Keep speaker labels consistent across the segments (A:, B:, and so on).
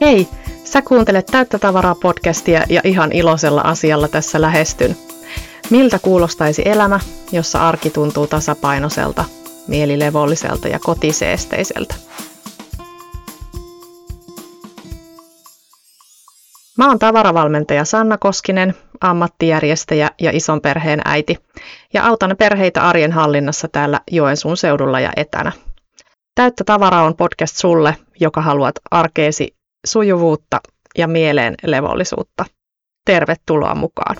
A: Hei, sä kuuntelet Täyttä tavaraa podcastia ja ihan iloisella asialla tässä lähestyn. Miltä kuulostaisi elämä, jossa arki tuntuu tasapainoiselta, mielilevolliselta ja kotiseesteiseltä? Mä oon tavaravalmentaja Sanna Koskinen, ammattijärjestäjä ja ison perheen äiti, ja autan perheitä arjen hallinnassa täällä Joensuun seudulla ja etänä. Täyttä tavaraa on podcast sulle, joka haluat arkeesi sujuvuutta ja mieleen levollisuutta. Tervetuloa mukaan.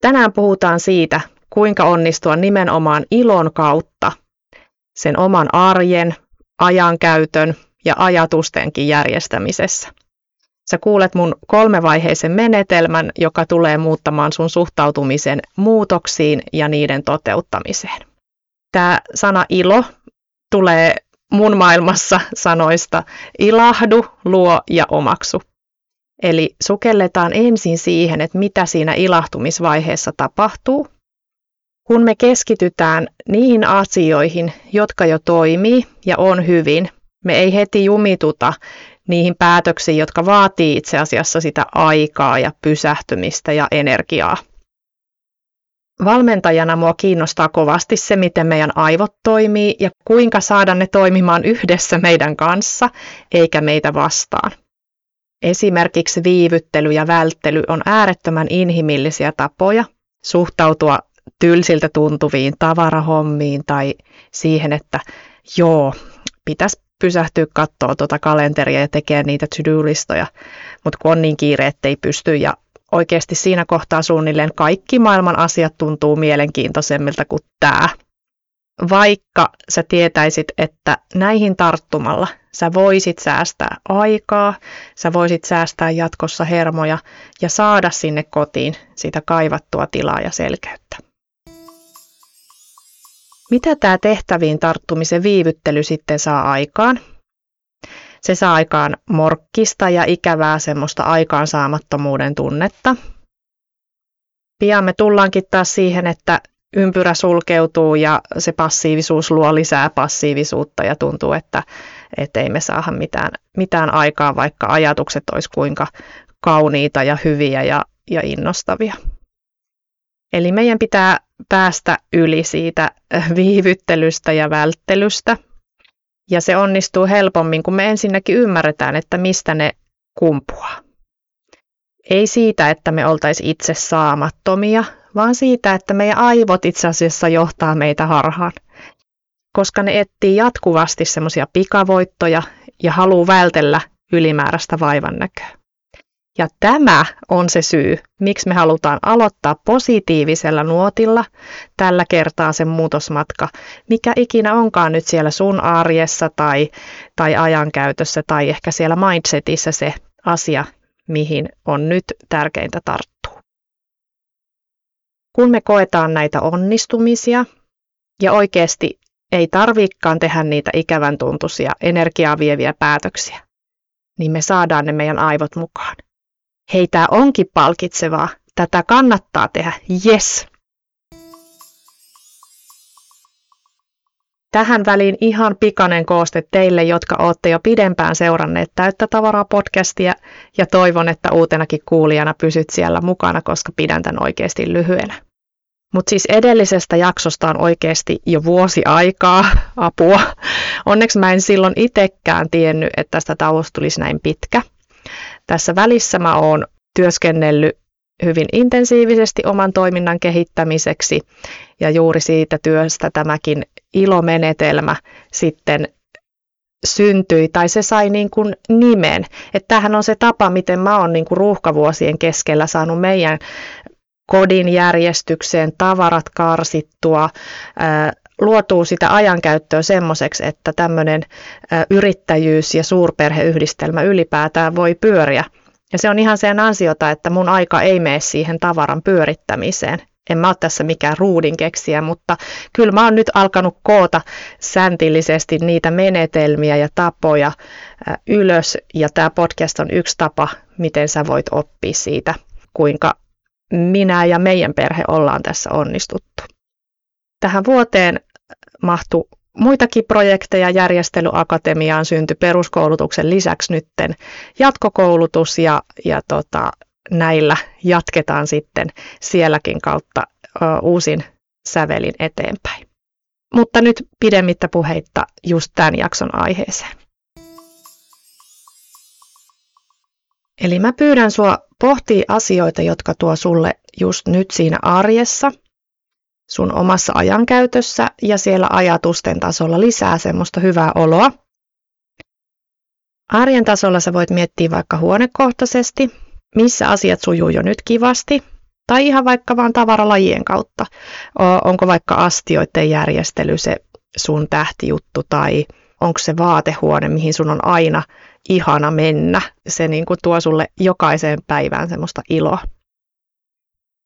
A: Tänään puhutaan siitä, kuinka onnistua nimenomaan ilon kautta sen oman arjen, ajankäytön ja ajatustenkin järjestämisessä. Sä kuulet mun kolmevaiheisen menetelmän, joka tulee muuttamaan sun suhtautumisen muutoksiin ja niiden toteuttamiseen. Tämä sana ilo tulee mun maailmassa sanoista ilahdu, luo ja omaksu. Eli sukelletaan ensin siihen, että mitä siinä ilahtumisvaiheessa tapahtuu. Kun me keskitytään niihin asioihin, jotka jo toimii ja on hyvin, me ei heti jumituta niihin päätöksiin, jotka vaatii itse asiassa sitä aikaa ja pysähtymistä ja energiaa. Valmentajana mua kiinnostaa kovasti se, miten meidän aivot toimii ja kuinka saada ne toimimaan yhdessä meidän kanssa, eikä meitä vastaan. Esimerkiksi viivyttely ja välttely on äärettömän inhimillisiä tapoja suhtautua tylsiltä tuntuviin tavarahommiin tai siihen, että joo, pitäisi pysähtyä katsoa tuota kalenteria ja tekee niitä to-do-listoja, mutta kun on niin kiire, ettei pysty ja oikeasti siinä kohtaa suunnilleen kaikki maailman asiat tuntuu mielenkiintoisemmilta kuin tämä. Vaikka sä tietäisit, että näihin tarttumalla sä voisit säästää aikaa, sä voisit säästää jatkossa hermoja ja saada sinne kotiin sitä kaivattua tilaa ja selkeyttä. Mitä tämä tehtäviin tarttumisen viivyttely sitten saa aikaan? Se saa aikaan morkkista ja ikävää semmoista aikaansaamattomuuden tunnetta. Pian me tullaankin taas siihen, että ympyrä sulkeutuu ja se passiivisuus luo lisää passiivisuutta ja tuntuu, että, että ei me saada mitään, mitään aikaa, vaikka ajatukset olisi kuinka kauniita ja hyviä ja, ja innostavia. Eli meidän pitää päästä yli siitä viivyttelystä ja välttelystä – ja se onnistuu helpommin, kun me ensinnäkin ymmärretään, että mistä ne kumpuaa. Ei siitä, että me oltaisiin itse saamattomia, vaan siitä, että meidän aivot itse asiassa johtaa meitä harhaan. Koska ne etsii jatkuvasti semmoisia pikavoittoja ja haluaa vältellä ylimääräistä vaivan näköä. Ja tämä on se syy, miksi me halutaan aloittaa positiivisella nuotilla tällä kertaa sen muutosmatka, mikä ikinä onkaan nyt siellä sun arjessa tai, tai ajankäytössä tai ehkä siellä mindsetissä se asia, mihin on nyt tärkeintä tarttua. Kun me koetaan näitä onnistumisia ja oikeasti ei tarvikaan tehdä niitä ikävän tuntuisia energiaa vieviä päätöksiä, niin me saadaan ne meidän aivot mukaan hei, tämä onkin palkitsevaa, tätä kannattaa tehdä, yes. Tähän väliin ihan pikainen kooste teille, jotka olette jo pidempään seuranneet Täyttä tavaraa podcastia ja toivon, että uutenakin kuulijana pysyt siellä mukana, koska pidän tämän oikeasti lyhyenä. Mutta siis edellisestä jaksosta on oikeasti jo vuosi aikaa apua. Onneksi mä en silloin itsekään tiennyt, että tästä tauosta tulisi näin pitkä. Tässä välissä mä oon työskennellyt hyvin intensiivisesti oman toiminnan kehittämiseksi ja juuri siitä työstä tämäkin ilomenetelmä sitten syntyi tai se sai niin kuin nimen. Että tämähän on se tapa, miten mä oon niin kuin ruuhkavuosien keskellä saanut meidän kodin järjestykseen, tavarat karsittua, luotuu sitä ajankäyttöä semmoiseksi, että tämmöinen yrittäjyys ja suurperheyhdistelmä ylipäätään voi pyöriä. Ja se on ihan sen ansiota, että mun aika ei mene siihen tavaran pyörittämiseen. En mä ole tässä mikään ruudin keksiä, mutta kyllä mä oon nyt alkanut koota säntillisesti niitä menetelmiä ja tapoja ylös. Ja tämä podcast on yksi tapa, miten sä voit oppia siitä, kuinka minä ja meidän perhe ollaan tässä onnistuttu. Tähän vuoteen mahtui muitakin projekteja järjestelyakatemiaan syntyi peruskoulutuksen lisäksi nytten jatkokoulutus ja, ja tota, näillä jatketaan sitten sielläkin kautta ö, uusin sävelin eteenpäin. Mutta nyt pidemmittä puheitta just tämän jakson aiheeseen. Eli mä pyydän sua pohtii asioita, jotka tuo sulle just nyt siinä arjessa, sun omassa ajankäytössä ja siellä ajatusten tasolla lisää semmoista hyvää oloa. Arjen tasolla sä voit miettiä vaikka huonekohtaisesti, missä asiat sujuu jo nyt kivasti, tai ihan vaikka vaan tavaralajien kautta. Onko vaikka astioiden järjestely se sun tähtijuttu, tai onko se vaatehuone, mihin sun on aina ihana mennä. Se niin kuin tuo sulle jokaiseen päivään semmoista iloa.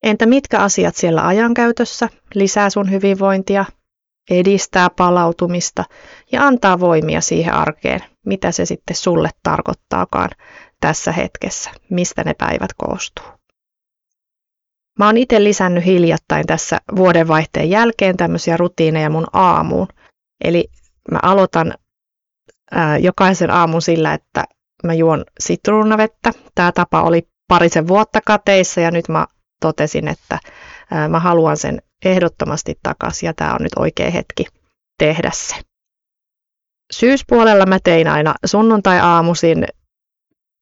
A: Entä mitkä asiat siellä ajankäytössä lisää sun hyvinvointia, edistää palautumista ja antaa voimia siihen arkeen, mitä se sitten sulle tarkoittaakaan tässä hetkessä, mistä ne päivät koostuu. Mä oon itse lisännyt hiljattain tässä vuodenvaihteen jälkeen tämmöisiä rutiineja mun aamuun. Eli mä aloitan ää, jokaisen aamun sillä, että mä juon sitruunavettä. Tämä tapa oli parisen vuotta kateissa ja nyt mä totesin, että mä haluan sen ehdottomasti takaisin ja tämä on nyt oikea hetki tehdä se. Syyspuolella mä tein aina sunnuntai-aamuisin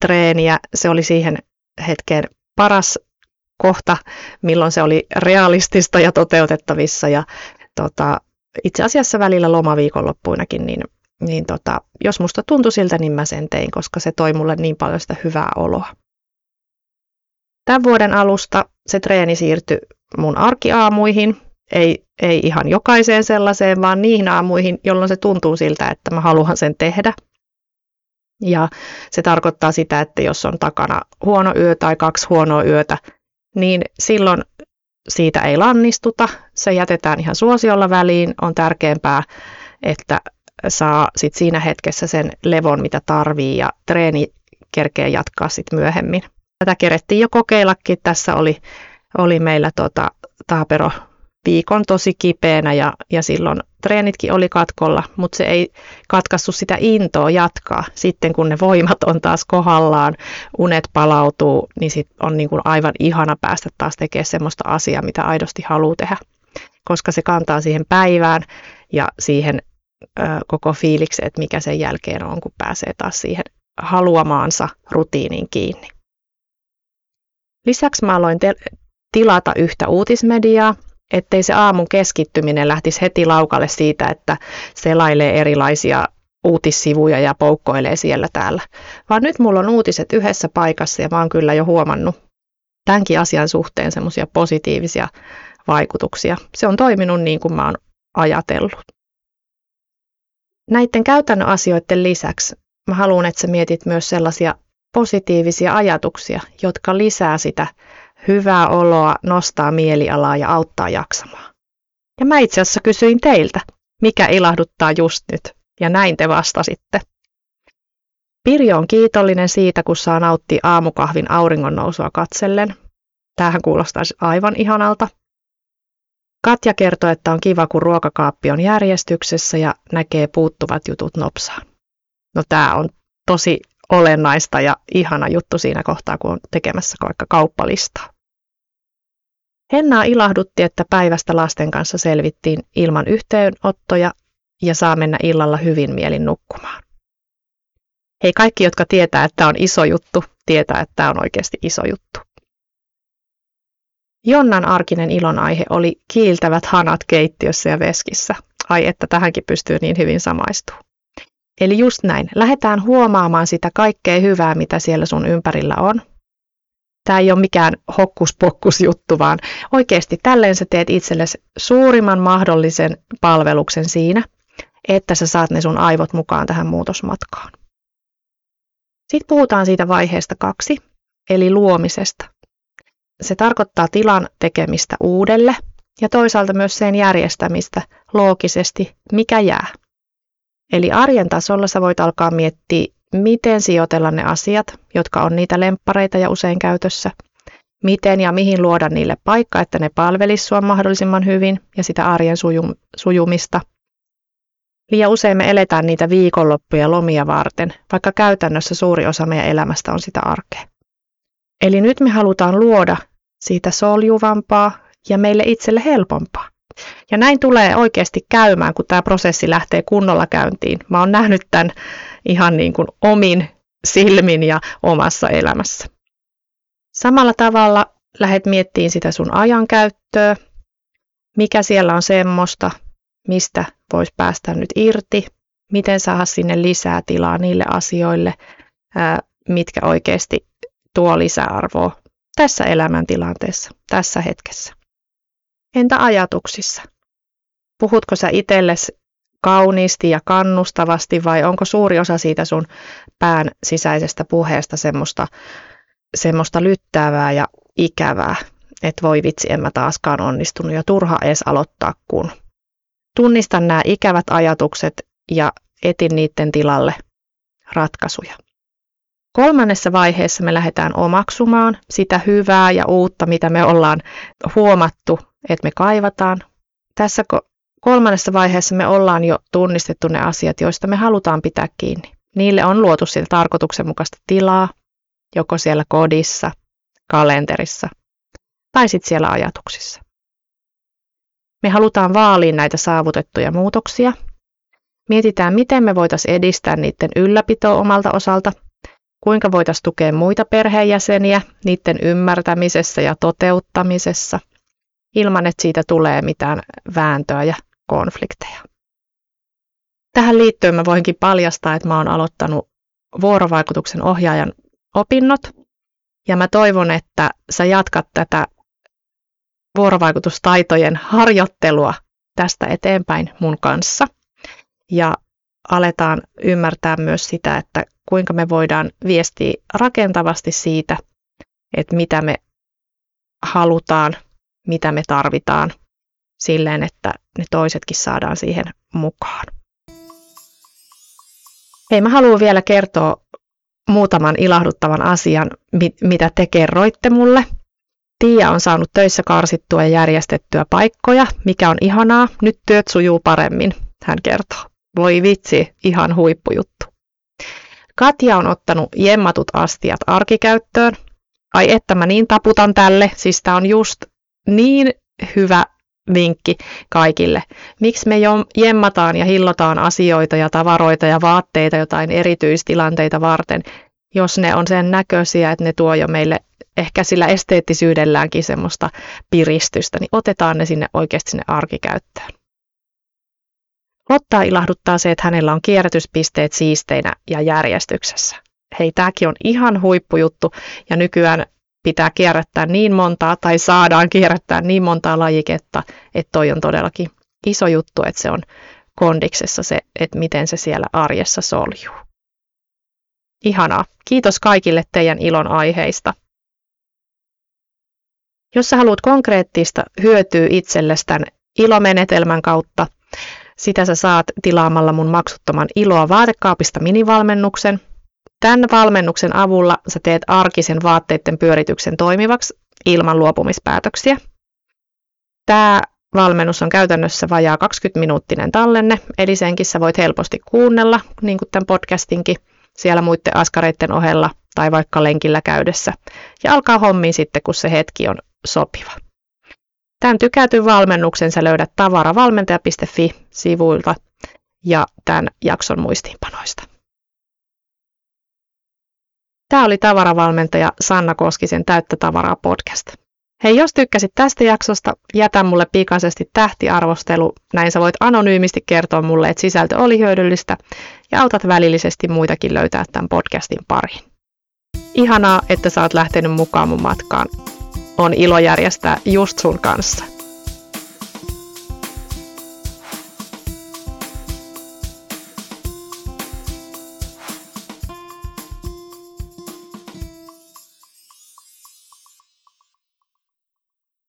A: treeniä. Se oli siihen hetkeen paras kohta, milloin se oli realistista ja toteutettavissa. Ja tota, itse asiassa välillä lomaviikonloppuinakin, niin, niin tota, jos musta tuntui siltä, niin mä sen tein, koska se toi mulle niin paljon sitä hyvää oloa. Tämän vuoden alusta se treeni siirtyi mun arkiaamuihin, ei, ei ihan jokaiseen sellaiseen, vaan niihin aamuihin, jolloin se tuntuu siltä, että mä haluan sen tehdä. Ja se tarkoittaa sitä, että jos on takana huono yö tai kaksi huonoa yötä, niin silloin siitä ei lannistuta, se jätetään ihan suosiolla väliin. On tärkeämpää, että saa sit siinä hetkessä sen levon, mitä tarvii ja treeni kerkee jatkaa sit myöhemmin. Tätä kerettiin jo kokeillakin. Tässä oli, oli meillä tota, Taapero viikon tosi kipeänä ja, ja silloin treenitkin oli katkolla, mutta se ei katkassu sitä intoa jatkaa. Sitten kun ne voimat on taas kohdallaan, unet palautuu, niin sit on niin kuin aivan ihana päästä taas tekemään semmoista asiaa, mitä aidosti haluaa tehdä, koska se kantaa siihen päivään ja siihen ö, koko fiiliksi, että mikä sen jälkeen on, kun pääsee taas siihen haluamaansa rutiiniin kiinni. Lisäksi mä aloin te- tilata yhtä uutismediaa, ettei se aamun keskittyminen lähtisi heti laukalle siitä, että selailee erilaisia uutissivuja ja poukkoilee siellä täällä. Vaan nyt mulla on uutiset yhdessä paikassa ja mä oon kyllä jo huomannut tämänkin asian suhteen semmoisia positiivisia vaikutuksia. Se on toiminut niin kuin mä oon ajatellut. Näiden käytännön asioiden lisäksi mä haluan, että sä mietit myös sellaisia positiivisia ajatuksia, jotka lisää sitä hyvää oloa, nostaa mielialaa ja auttaa jaksamaan. Ja mä itse asiassa kysyin teiltä, mikä ilahduttaa just nyt, ja näin te vastasitte. Pirjo on kiitollinen siitä, kun saa nauttia aamukahvin auringon nousua katsellen. Tämähän kuulostaisi aivan ihanalta. Katja kertoo, että on kiva, kun ruokakaappi on järjestyksessä ja näkee puuttuvat jutut nopsaan. No tämä on tosi olennaista ja ihana juttu siinä kohtaa, kun on tekemässä vaikka kauppalistaa. Hennaa ilahdutti, että päivästä lasten kanssa selvittiin ilman yhteenottoja ja saa mennä illalla hyvin mielin nukkumaan. Hei kaikki, jotka tietää, että on iso juttu, tietää, että on oikeasti iso juttu. Jonnan arkinen ilonaihe oli kiiltävät hanat keittiössä ja veskissä. Ai että tähänkin pystyy niin hyvin samaistumaan. Eli just näin, lähdetään huomaamaan sitä kaikkea hyvää, mitä siellä sun ympärillä on. Tämä ei ole mikään hokkuspokkus juttu, vaan oikeasti tälleen sä teet itsellesi suurimman mahdollisen palveluksen siinä, että sä saat ne sun aivot mukaan tähän muutosmatkaan. Sitten puhutaan siitä vaiheesta kaksi, eli luomisesta. Se tarkoittaa tilan tekemistä uudelle ja toisaalta myös sen järjestämistä loogisesti, mikä jää. Eli arjen tasolla sä voit alkaa miettiä, miten sijoitella ne asiat, jotka on niitä lemppareita ja usein käytössä, miten ja mihin luoda niille paikka, että ne palvelisi sua mahdollisimman hyvin ja sitä arjen sujumista. Liian usein me eletään niitä viikonloppuja lomia varten, vaikka käytännössä suuri osa meidän elämästä on sitä arkea. Eli nyt me halutaan luoda siitä soljuvampaa ja meille itselle helpompaa. Ja näin tulee oikeasti käymään, kun tämä prosessi lähtee kunnolla käyntiin. Mä oon nähnyt tämän ihan niin kuin omin silmin ja omassa elämässä. Samalla tavalla lähdet miettimään sitä sun ajankäyttöä, mikä siellä on semmoista, mistä voisi päästä nyt irti, miten saada sinne lisää tilaa niille asioille, mitkä oikeasti tuo lisäarvoa tässä elämäntilanteessa, tässä hetkessä. Entä ajatuksissa? Puhutko sä itsellesi kauniisti ja kannustavasti vai onko suuri osa siitä sun pään sisäisestä puheesta semmoista, semmoista lyttäävää ja ikävää, että voi vitsi, en mä taaskaan onnistunut ja turha edes aloittaa kun. Tunnistan nämä ikävät ajatukset ja etin niiden tilalle ratkaisuja. Kolmannessa vaiheessa me lähdetään omaksumaan sitä hyvää ja uutta, mitä me ollaan huomattu, että me kaivataan. Tässä kolmannessa vaiheessa me ollaan jo tunnistettu ne asiat, joista me halutaan pitää kiinni. Niille on luotu sitä tarkoituksenmukaista tilaa, joko siellä kodissa, kalenterissa tai sitten siellä ajatuksissa. Me halutaan vaalia näitä saavutettuja muutoksia. Mietitään, miten me voitaisiin edistää niiden ylläpitoa omalta osalta, kuinka voitaisiin tukea muita perheenjäseniä niiden ymmärtämisessä ja toteuttamisessa, ilman että siitä tulee mitään vääntöä ja konflikteja. Tähän liittyen mä voinkin paljastaa, että mä oon aloittanut vuorovaikutuksen ohjaajan opinnot ja mä toivon, että sä jatkat tätä vuorovaikutustaitojen harjoittelua tästä eteenpäin mun kanssa. Ja aletaan ymmärtää myös sitä, että kuinka me voidaan viestiä rakentavasti siitä, että mitä me halutaan, mitä me tarvitaan, silleen, että ne toisetkin saadaan siihen mukaan. Hei, mä haluan vielä kertoa muutaman ilahduttavan asian, mitä te kerroitte mulle. Tiia on saanut töissä karsittua ja järjestettyä paikkoja, mikä on ihanaa. Nyt työt sujuu paremmin, hän kertoo. Voi vitsi, ihan huippujuttu. Katja on ottanut jemmatut astiat arkikäyttöön. Ai että mä niin taputan tälle, siis tää on just niin hyvä vinkki kaikille. Miksi me jemmataan ja hillotaan asioita ja tavaroita ja vaatteita jotain erityistilanteita varten, jos ne on sen näköisiä, että ne tuo jo meille ehkä sillä esteettisyydelläänkin semmoista piristystä, niin otetaan ne sinne oikeasti sinne arkikäyttöön. Lottaa ilahduttaa se, että hänellä on kierrätyspisteet siisteinä ja järjestyksessä. Hei, tämäkin on ihan huippujuttu ja nykyään pitää kierrättää niin montaa tai saadaan kierrättää niin montaa lajiketta, että toi on todellakin iso juttu, että se on kondiksessa se, että miten se siellä arjessa soljuu. Ihanaa. Kiitos kaikille teidän ilon aiheista. Jos sä haluat konkreettista hyötyä itsellestään ilomenetelmän kautta, sitä sä saat tilaamalla mun maksuttoman iloa vaatekaapista minivalmennuksen. Tämän valmennuksen avulla sä teet arkisen vaatteiden pyörityksen toimivaksi ilman luopumispäätöksiä. Tämä valmennus on käytännössä vajaa 20-minuuttinen tallenne, eli senkin sä voit helposti kuunnella, niin kuin tämän podcastinkin, siellä muiden askareiden ohella tai vaikka lenkillä käydessä. Ja alkaa hommiin sitten, kun se hetki on sopiva. Tämän tykätyn valmennuksen sä löydät tavaravalmentaja.fi-sivuilta ja tämän jakson muistiinpanoista. Tämä oli tavaravalmentaja Sanna Koskisen Täyttä tavaraa podcast. Hei, jos tykkäsit tästä jaksosta, jätä mulle pikaisesti tähtiarvostelu. Näin sä voit anonyymisti kertoa mulle, että sisältö oli hyödyllistä ja autat välillisesti muitakin löytää tämän podcastin pariin. Ihanaa, että sä oot lähtenyt mukaan mun matkaan. On ilo järjestää just sun kanssa.